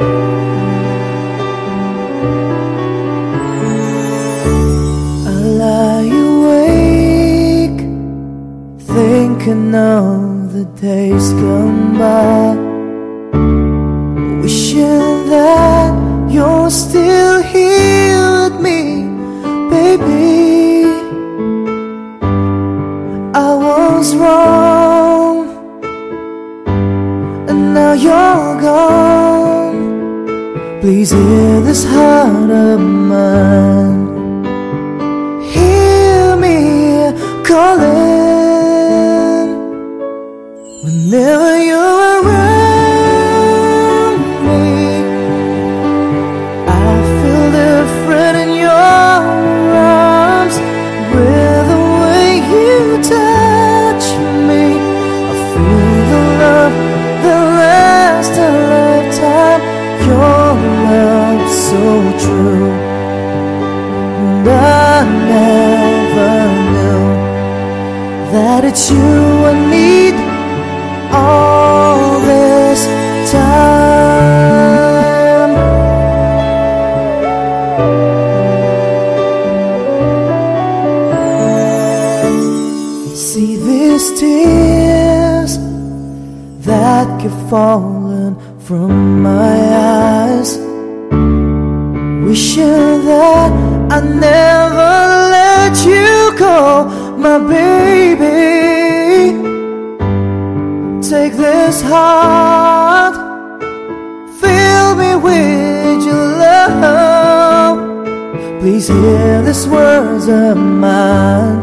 I lie awake, thinking of the days gone by, wishing that you're still here with me, baby. I was wrong, and now you're gone. Please hear this heart of mine Hear me calling Whenever you're around me, I feel different in your arms. With the way you touch me, I feel the love that lasts a lifetime. Your that you I need all this time. See these tears that keep falling from my eyes, wishing that I never let you go, my baby. Take this heart. Fill me with your love. Please hear these words of mine.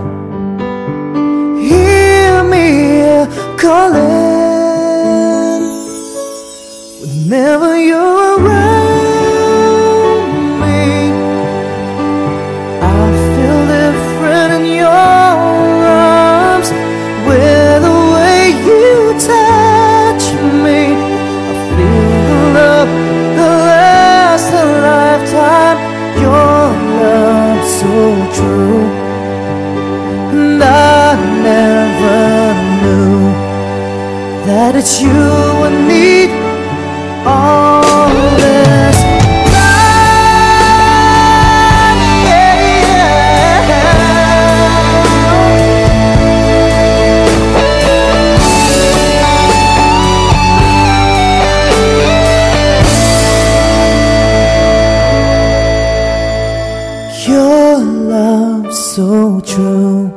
Hear me calling. Whenever true. And I never knew That it's you so true,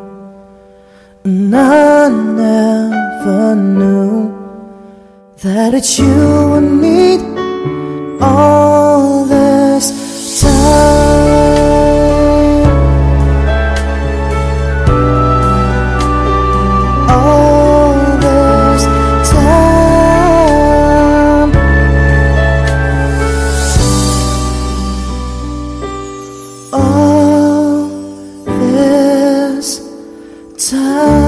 and I never knew that it's you I need 在